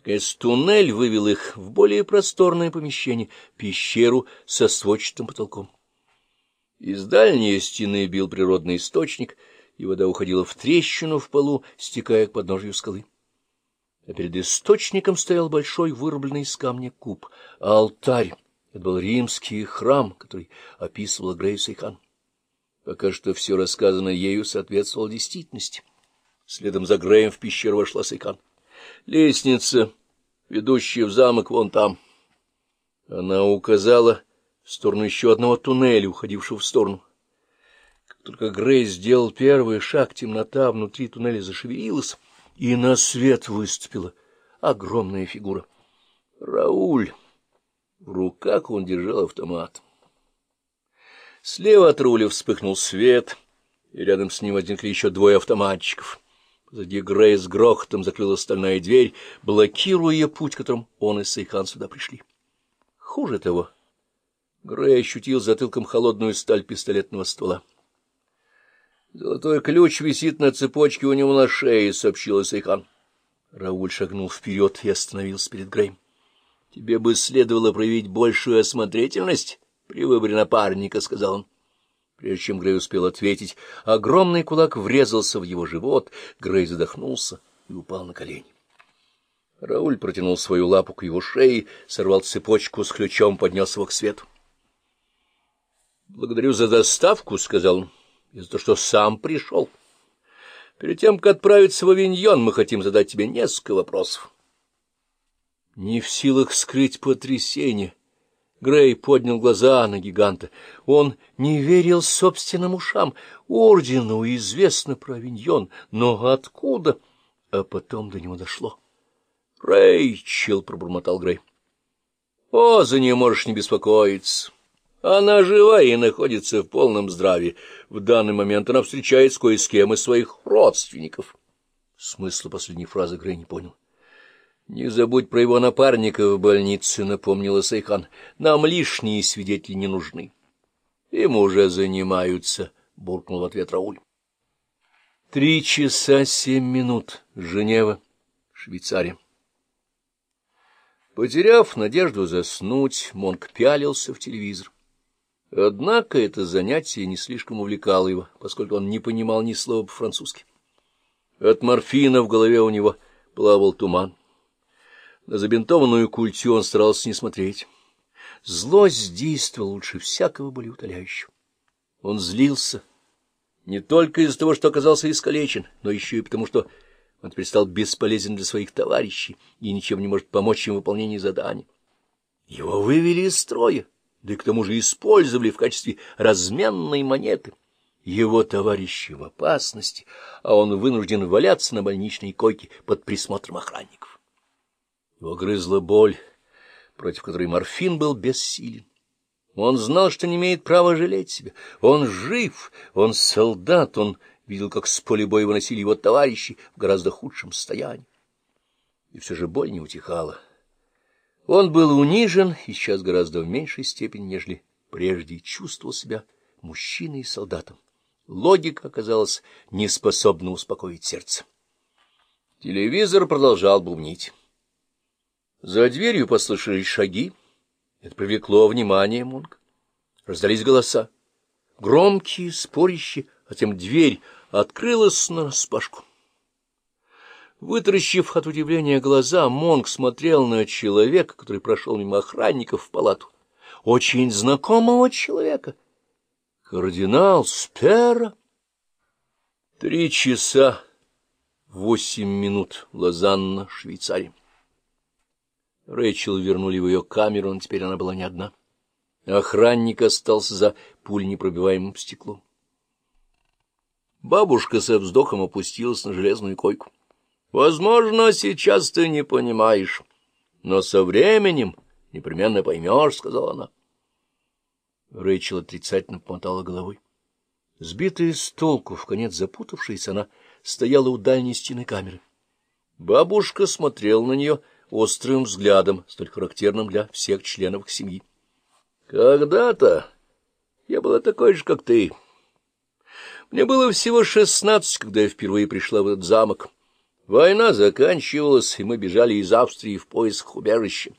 Наконец, туннель вывел их в более просторное помещение, пещеру со сводчатым потолком. Из дальней стены бил природный источник, и вода уходила в трещину в полу, стекая к подножию скалы. А перед источником стоял большой вырубленный из камня куб, а алтарь. Это был римский храм, который описывала Грейс Хан. Пока что все рассказанное ею соответствовало действительности. Следом за Греем в пещеру вошла Сайкан. Лестница, ведущая в замок, вон там. Она указала в сторону еще одного туннеля, уходившего в сторону. Как только Грей сделал первый шаг, темнота внутри туннеля зашевелилась, и на свет выступила огромная фигура. Рауль. В руках он держал автомат. Слева от руля вспыхнул свет, и рядом с ним возникли еще двое автоматчиков. Позади Грея с грохотом закрыла стальная дверь, блокируя путь, которым он и Сейхан сюда пришли. Хуже того, Грей ощутил затылком холодную сталь пистолетного ствола. «Золотой ключ висит на цепочке у него на шее», — сообщила Сейхан. Рауль шагнул вперед и остановился перед Греем. «Тебе бы следовало проявить большую осмотрительность при выборе напарника», — сказал он. Прежде чем Грей успел ответить, огромный кулак врезался в его живот, Грей задохнулся и упал на колени. Рауль протянул свою лапу к его шее, сорвал цепочку с ключом, поднес его к свету. — Благодарю за доставку, — сказал он, — и за то, что сам пришел. Перед тем, как отправиться в Авиньон, мы хотим задать тебе несколько вопросов. Не в силах скрыть потрясение, Грей поднял глаза на гиганта. Он не верил собственным ушам. Ордену известно про Авиньон, но откуда? А потом до него дошло. — Рэйчел, — пробормотал Грей. — О, за нее можешь не беспокоиться. Она жива и находится в полном здравии. В данный момент она встречается кое с кем из своих родственников. Смысла последней фразы Грей не понял. Не забудь про его напарника в больнице, — напомнила Сайхан. Нам лишние свидетели не нужны. Им уже занимаются, — буркнул в ответ Рауль. Три часа семь минут. Женева, Швейцария. Потеряв надежду заснуть, Монк пялился в телевизор. Однако это занятие не слишком увлекало его, поскольку он не понимал ни слова по-французски. От морфина в голове у него плавал туман. На забинтованную культю он старался не смотреть. Злость действовала лучше всякого болеутоляющего. Он злился не только из-за того, что оказался искалечен, но еще и потому, что он теперь стал бесполезен для своих товарищей и ничем не может помочь им в выполнении заданий. Его вывели из строя, да и к тому же использовали в качестве разменной монеты. Его товарищи в опасности, а он вынужден валяться на больничной койке под присмотром охранников. Его грызла боль, против которой морфин был бессилен. Он знал, что не имеет права жалеть себя. Он жив, он солдат, он видел, как с поля боя выносили его товарищи в гораздо худшем состоянии. И все же боль не утихала. Он был унижен и сейчас гораздо в меньшей степени, нежели прежде чувствовал себя мужчиной и солдатом. Логика оказалась неспособна успокоить сердце. Телевизор продолжал бубнить. За дверью послышались шаги. Это привлекло внимание Мунка. Раздались голоса. Громкие, спорящие, а затем дверь открылась нараспашку. Вытаращив от удивления глаза, Монг смотрел на человека, который прошел мимо охранников в палату. Очень знакомого человека. Кардинал Спера. Три часа восемь минут. Лозанна, Швейцария. Рэйчел вернули в ее камеру, но теперь она была не одна. Охранник остался за пульнепробиваемым стеклом. Бабушка со вздохом опустилась на железную койку. — Возможно, сейчас ты не понимаешь, но со временем непременно поймешь, — сказала она. Рэйчел отрицательно помотала головой. Сбитая с толку, в конец запутавшаяся, она стояла у дальней стены камеры. Бабушка смотрела на нее острым взглядом, столь характерным для всех членов их семьи. «Когда-то я была такой же, как ты. Мне было всего шестнадцать, когда я впервые пришла в этот замок. Война заканчивалась, и мы бежали из Австрии в поисках убежища.